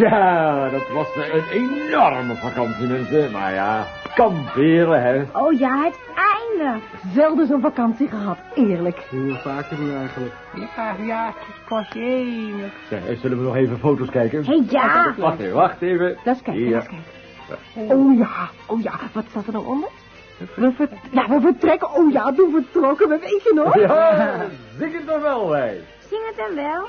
Ja, dat was een enorme vakantie, mensen. Maar ja, kamperen, hè. Oh ja, het einde. Zelden zo'n vakantie gehad, eerlijk. Heel vaker nu eigenlijk. Ja, ja, het was. Zeg, eh, zullen we nog even foto's kijken? Hé, ja. Wacht even, wacht even. Laat eens kijken, eens kijken. Oh ja, oh ja, wat staat er nou onder? We, ver- ja, we vertrekken, oh ja, toen vertrokken we, weet je nog? Ja, zing het er wel bij. Zing het dan wel.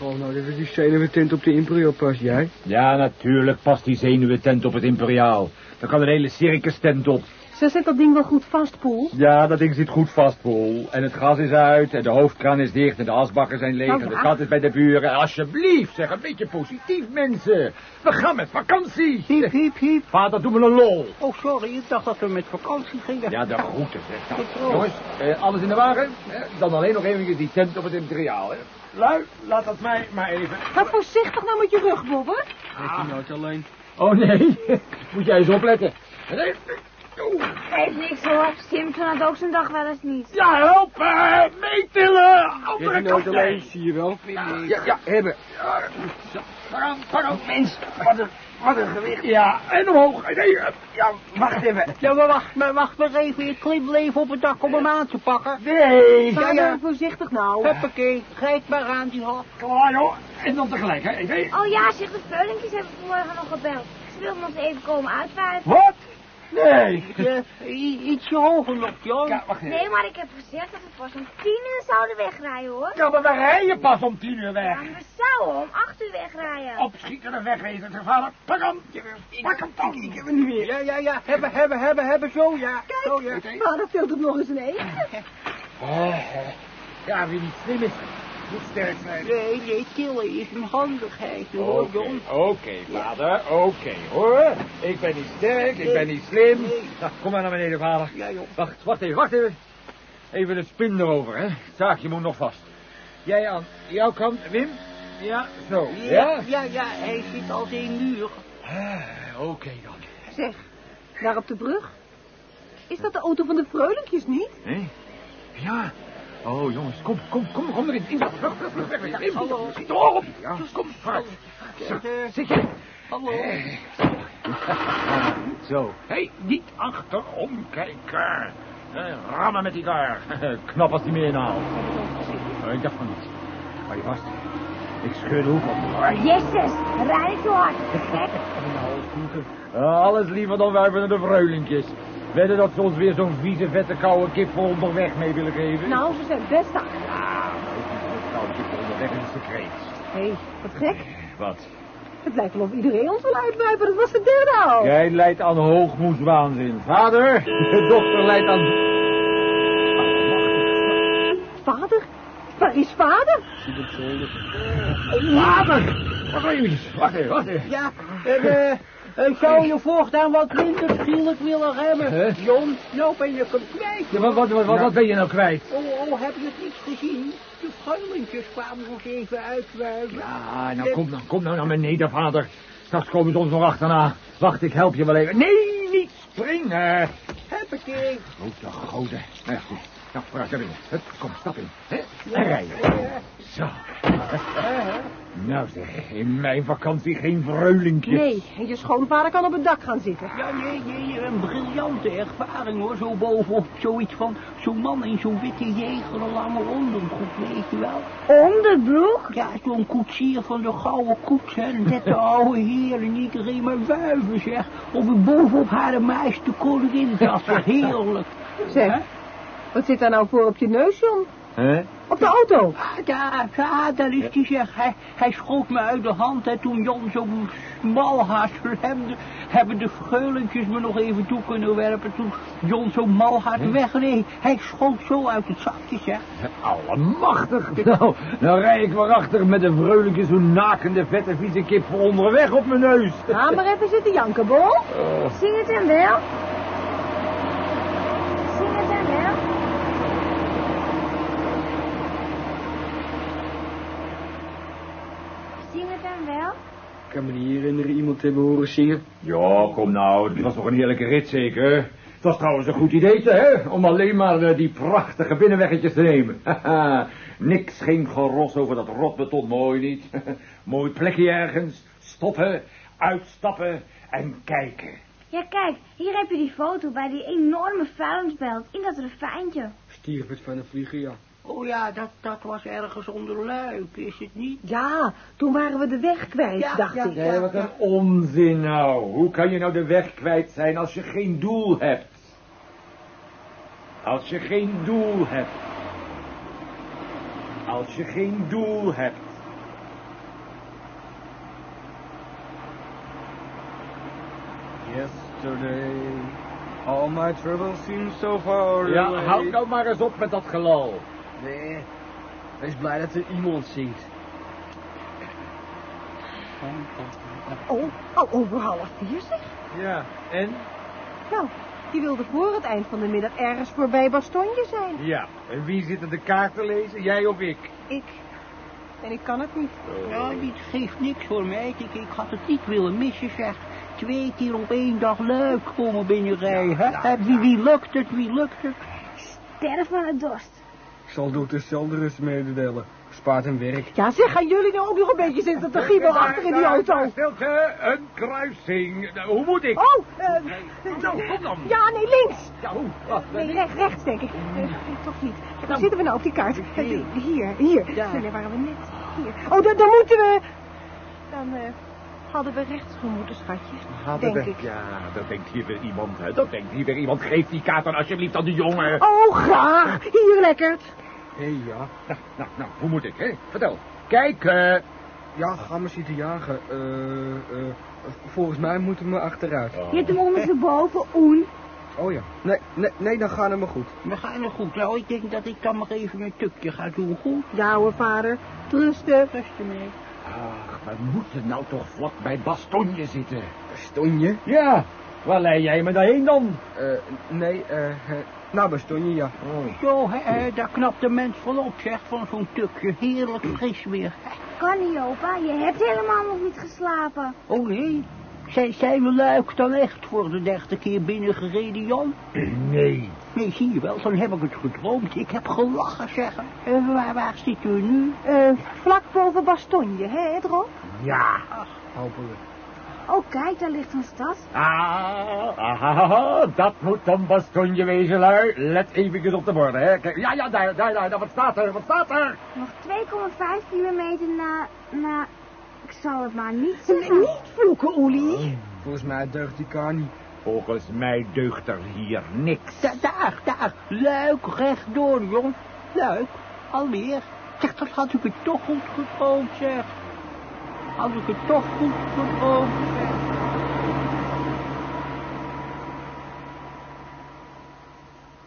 Oh, nou, is die zenuwentent op de Imperial pas, jij? Ja, natuurlijk past die zenuwentent op het Imperiaal. Daar kan een hele circus tent op. Ze zet dat ding wel goed vast, Poel. Ja, dat ding zit goed vast, Paul. En het gas is uit, en de hoofdkraan is dicht, en de asbakken zijn leeg, Nou, en de ja. gat is bij de buren. Alsjeblieft, zeg, een beetje positief, mensen. We gaan met vakantie. Hiep, hiep, hiep. Vader, doe me een lol. Oh, sorry, ik dacht dat we met vakantie gingen. Ja, de groeten, zeg. Nou, jongens, eh, alles in de wagen? Hè? Dan alleen nog even die tent op het Imperiaal, hè. Lui, laat dat mij maar even. Ga voorzichtig nou met je rug, Bobber. Heeft hij nooit alleen? Oh, nee. Moet jij eens opletten. Nee. Oeh. Geeft niks hoor. Simpson had ook zijn dag wel eens niet. Ja, help, eh, meetillen. Andere kant. nooit alleen, zie je wel? Ja, ja, hebben. Ja. Pardon, pardon, mens. Wat een, wat een gewicht. Ja, en omhoog. Nee, eh, ja, wacht even. Ja, maar wacht, maar wacht maar even. Ik klim even op het dak om hem aan te pakken. Nee. Ja, Vader, ja. voorzichtig nou. Huppakee, grijp maar aan die hand. Klaar, joh. En dan tegelijk, hè. Even. Oh ja, zeg, de veulentjes hebben vanmorgen nog gebeld. Ze wilden ons even komen uitwuiven. Wat? Nee. Ja, i- ietsje hoger nog, Jan. Ja, wacht even. Nee, maar ik heb gezegd dat we pas om tien uur zouden wegrijden, hoor. Ja, maar we rijden pas om tien uur Ja, weg. maar we zouden om acht uur wegrijden. Opschieten en wegwezen, vader. Pak hem. Pak hem dan. Ik heb hem niet meer. Ja, ja, ja, hebben, hebben, hebben, hebben, zo, ja. Zo, ja. Vader vult het nog eens een eten. Oh, ja, wie niet slim is, moet sterk zijn. Nee, nee, tillen is een handigheid, hoor, Oké, Jon. oké, vader, oké, hoor. Ik ben niet sterk, ik ben niet slim. Nee. Nou, kom maar naar beneden, vader. Ja, joh. Wacht, wacht even, wacht even. Even de spin erover, hè. Het zaakje moet nog vast. Jij aan jouw kant, Wim? Ja, zo. Ja, Ja? ja, ja, hij zit als een muur. Ah, Oké dan. Zeg, daar op de brug. Is dat de auto van de Freulentjes niet? Nee? Ja. Oh, jongens, kom, kom, kom, kom erin. In, vlug, vlug, vlug, weg, weg. Wim, Hallo. Schiet erop. Ja, kom, vooruit. Zo, Eh, zit je. Hallo. Eh. Zo. Hé, hey, niet achterom kijken. Eh, rammen met die kar. Knap als die meer. Oh, ik dacht van niet. Hou je vast. Ik scheur de hoek op. Jezus, rijd zo hard. Alles liever dan wij van de vreulentjes. Wedden dat ze ons weer zo'n vieze, vette, koude kip voor onderweg mee willen geven? Nou, ze zijn best aan. Ja, maar ook die koude kip voor onderweg is een secreet. Hé, hey, wat gek. Wat? Het lijkt wel of iedereen ons wil uitbuipen. Dat was de derde al. Jij leidt aan hoogmoedswaanzin. Vader, de dochter leidt aan... Vader? Waar is vader? Vader! Wacht even, wacht even. Ja, en, eh, eh, zou je voortaan wat minder schielijk willen hebben? Huh? Jon, nou ben je hem kwijt. Ja, wat, wat, wat, wat, wat ben je nou kwijt? Oh, oh, heb je het niet gezien? De vuilentjes kwamen nog even uitwuiven. Ja, nou kom, nou, kom nou naar beneden, vader. Straks komen ze ons nog achterna. Wacht, ik help je wel even. Nee, niet springen. Huppakee. Grote goden. Nou ja, goed. Nou, vooruit naar binnen. Hup, kom, stap in. Hè? En rijden. Nou zeg, in mijn vakantie geen vreulinkjes. Nee, en je schoonvader kan op het dak gaan zitten. Ja, nee, nee, een briljante ervaring hoor, zo bovenop zoiets van zo'n man in zo'n witte jeger, een lange onderbroek, weet je wel. Onderbroek? Ja, zo'n koetsier van de gouden koets, hè, net de oude heer en iedereen maar wuiven, zeg. Of ik bovenop haar de meiste koningin zat, heerlijk. Zeg, wat zit daar nou voor op je neus, John? Hè? Op de auto. Ah, ja, daar is hij, zeg. Hij, hij schoot me uit de hand, hè, toen Jan zo'n smalhaas remde, hebben de veulentjes me nog even toe kunnen werpen, toen Jon zo malhard wegreed. Hij schoot zo uit het zakje, zeg. Allemachtig. Nou, nou rij ik weer achter met een vreulentje zo'n nakende, vette, vieze kip voor onderweg op mijn neus. Ga maar even zitten janken, Bol. Oh. Zing het dan wel. Zing het dan wel. Zing het dan wel. Kan me niet herinneren iemand te hebben horen zingen. Ja, kom nou, het was toch een heerlijke rit zeker? Het was trouwens een goed idee, hè? Om alleen maar eh, die prachtige binnenweggetjes te nemen. Haha, Niks geen geros over dat rotbeton, mooi niet. mooi plekje ergens, stoppen, uitstappen en kijken. Ja, kijk, hier heb je die foto bij die enorme vuilnisbelt in dat ravijntje. Stierf het van de vliegen, ja. Oh ja, dat, dat was ergens onder luik, is het niet? Ja, toen waren we de weg kwijt, Ja, dacht ja, ik. Nee, wat een onzin nou. Hoe kan je nou de weg kwijt zijn als je geen doel hebt? Als je geen doel hebt. Als je geen doel hebt. Yesterday, all my troubles seem so far Ja, away. houd nou maar eens op met dat gelul. Nee, wees blij dat er iemand zingt. Oh, al over half vier zeg. Ja, en? Nou, die wilde voor het eind van de middag ergens voorbij Bastonje zijn. Ja, en wie zit er de kaart te lezen? Jij of ik? Ik. En ik kan het niet. Ja, dit geeft niks voor mij. Ik, ik had het niet willen missen, zeg. Twee keer op één dag leuk komen binnenrijden. hè? Hè, Wie, wie lukt het, wie lukt het? Sterf van de dorst. Ik zal door dezelfde rust mededelen. Spaart hem werk. Ja, zeg, gaan jullie nou ook nog een beetje zitten te giebelen achter in die auto? Stilte, een kruising. Nou, Hoe moet ik? Oh, eh, Nou, kom dan. ja, nee, links. Ja, hoe? Ah, Nee, rechts, rechts, denk ik. Nee, toch niet. Waar zitten we nou op die kaart? Eh, Hier, hier. Ja. Nee, nee, waren we net. Hier. Oh, dan, dan moeten we... Dan eh, hadden we rechts moeten, schatje. Hadden denk we- ik. Ja, dat denkt hier weer iemand. Hè. Dat denkt hier weer iemand. Geef die kaart dan alsjeblieft aan de jongen. Oh, graag. Hier, lekker. Hé, hey, ja. Nou, nou, nou, hoe moet ik, hè? Vertel. Kijk, eh... Ja, ga maar zitten jagen. Eh, eh, volgens mij moeten we achteruit. Je hebt hem ondersteboven, Oen. Oh ja. Nee, nee, nee, dan gaat het me goed. We gaan er goed. Nou, ik denk dat ik dan maar even een tukje ga doen. Goed, Ja hoor, vader. Rusten. rustig mee. Ach, we moeten nou toch vlak bij Bastonje zitten. Bastonje? Ja, waar leid jij me daarheen dan? Eh, nee, eh, eh, nou Bastonje, ja. Oh. Zo, hè, hè, daar knapt de mens van op, zeg, van zo'n tukje. Heerlijk fris weer. Kan niet, opa. Je hebt helemaal nog niet geslapen. Oh nee, zijn, zijn we luik dan echt voor de derde keer binnengereden, Jan? Nee. Nee, zie je wel, dan heb ik het gedroomd. Ik heb gelachen, zeggen. En waar, waar zitten we nu? Eh, vlak boven Bastonje, hè, Edro? Ja. Hopelijk. Oh, kijk, daar ligt een stad. Ah, ah, dat moet dan Bastonje wezen, lui. Let even op de borden, hè. Kijk, ja, ja, daar, daar, daar, daar, wat staat er, wat staat er? Nog 2,5 kilometer naar... naar... Ik zal het maar niet zeggen. niet vloeken, Oelie. Volgens mij deugt die kar niet. Volgens mij deugt er hier niks. Da- daar, daar, luik rechtdoor, Jon. Luik, alweer. Zeg, dat had ik het toch goed gedroomd, zeg. Had ik het toch goed gedroomd, zeg.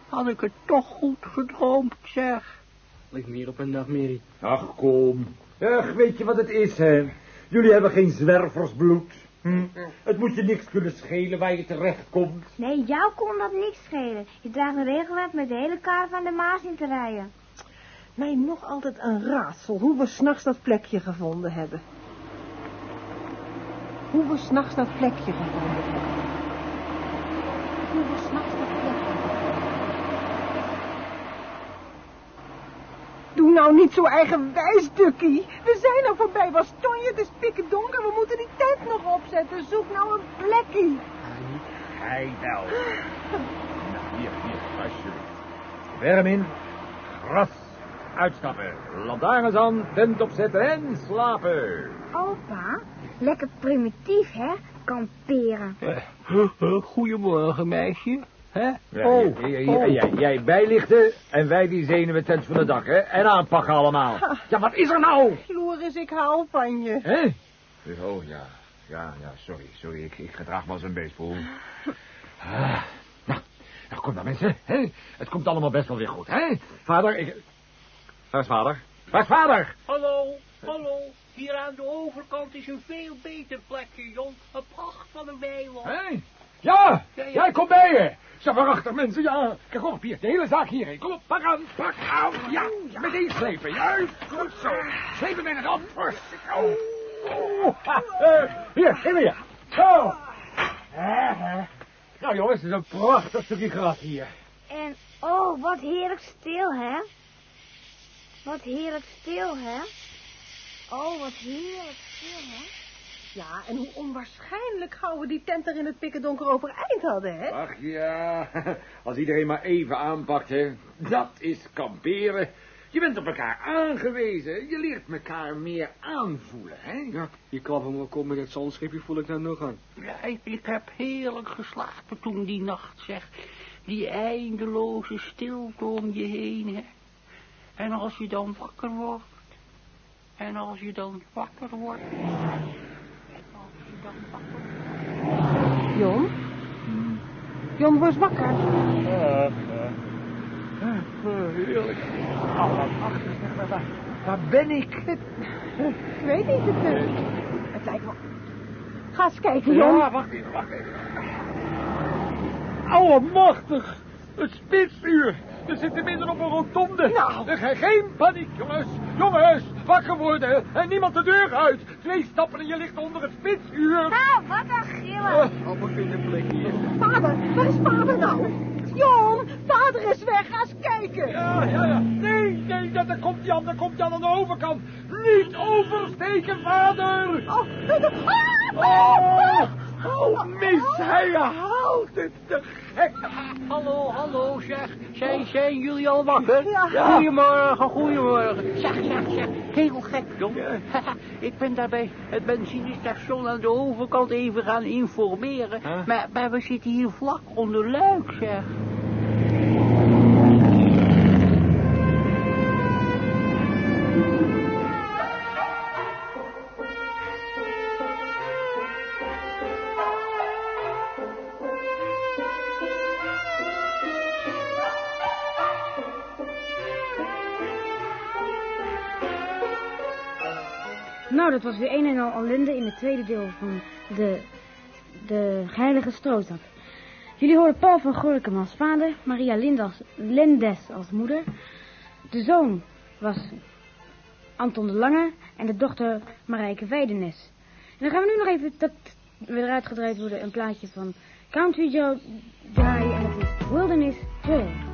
Had ik het toch goed gedroomd, zeg. Ligt meer op een nachtmerrie. Ach, kom. Ach, weet je wat het is, hè? Jullie hebben geen zwerversbloed. Hm? Het moet je niks kunnen schelen waar je terecht komt. Nee, jou kon dat niks schelen. Je draagt een regelmaat met de hele kar van de Maas in te rijden. Mij nog altijd een raadsel hoe we s'nachts dat plekje gevonden hebben. Hoe we s'nachts dat plekje gevonden hebben. Hoe we s'nachts dat plekje Doe nou niet zo eigenwijs, Dukkie. We zijn al voorbij Bastonje, het is pikken donker. We moeten die tent nog opzetten. Zoek nou een plekje. Hij wel. Nou, hier, hier, alsjeblieft. Werm in, gras, uitstappen, lantaarns aan, tent opzetten en slapen. Opa, lekker primitief, hè? Kamperen. Goedemorgen, meisje. Hè? Ja, oh, jij, oh. jij, jij, jij bijlichten en wij die zenuwen van de dak, hè? En aanpakken allemaal. Ja, wat is er nou? Floris, ik hou van je. Hè? Oh, ja. Ja, ja, sorry, sorry. Ik, ik gedraag me als een beestvoel. Ah, nou, nou, kom dan, mensen. Hè? Het komt allemaal best wel weer goed, hè? Vader, ik... Waar is vader? Waar is vader? Hallo, hallo. Hier aan de overkant is een veel beter plekje, Jon. Een pracht van een weiland. Hé? Ja, Ja, ja. jij komt bij je. Zo waarachtig, mensen, ja. Kijk op, hier, de hele zaak hierheen. Kom op, pak aan, pak aan. Ja, meteen slepen, juist. Goed zo. Slepen met het op. Rustig, oh. Ha, eh, hier, geef me hier. Zo. Eh, eh. Nou jongens, het is een prachtig stukje gras hier. En oh, wat heerlijk stil, hè? Wat heerlijk stil, hè? Oh, wat heerlijk stil, hè? Ja, en hoe onwaarschijnlijk gauw we die tent er in het pikkendonker overeind hadden, hè? Ach ja, als iedereen maar even aanpakt, hè. Dat is kamperen. Je bent op elkaar aangewezen. Je leert elkaar meer aanvoelen, hè. Ja, die klap van mijn kop met het zandschipje voel ik daar nog aan. Ja, ik, ik heb heerlijk geslapen toen die nacht, zeg. Die eindeloze stilte om je heen, hè. En als je dan wakker wordt. En als je dan wakker wordt. En als je dan wakker wordt. Jon? Jon, eens wakker. heerlijk. Oh, wat achter, zeg maar, waar, ben ik? Ik weet niet, het, eh, het lijkt wel... Ga eens kijken, Jon. Ja, wacht even, wacht even. Allemachtig! Het spitsuur! We zitten midden op een rotonde. Nou. Ge- geen paniek, jongens. Jongens, wakker worden en niemand de deur uit. Twee stappen en je ligt onder het spitsuur. Nou, wat een gillen. Op een hier. Vader, waar is vader nou? Jon, vader is weg, ga eens kijken. Ja, ja, ja. Nee, nee, daar daar komt Jan, daar komt Jan aan de overkant. Niet oversteken, vader. Oh, dat... Ah, Oh, oh, mis, hij haalt het. De gek. Hallo, hallo, zeg. Zijn, zijn jullie al wakker? Ja. Goedemorgen, goedemorgen. Zeg, zeg, zeg. Heel gek, jongen. Ik ben daar bij het benzinestation aan de overkant even gaan informeren. Huh? Maar, maar we zitten hier vlak onder luik, zeg. Nou, dat was weer een en al ellende in het tweede deel van de, de heilige strootap. Jullie horen Paul van Gorkum als vader, Maria Lindas, Lindes als moeder. De zoon was Anton de Lange en de dochter Marijke Weidenes. En dan gaan we nu nog even, dat we eruit gedraaid worden, een plaatje van Country Joe draaien.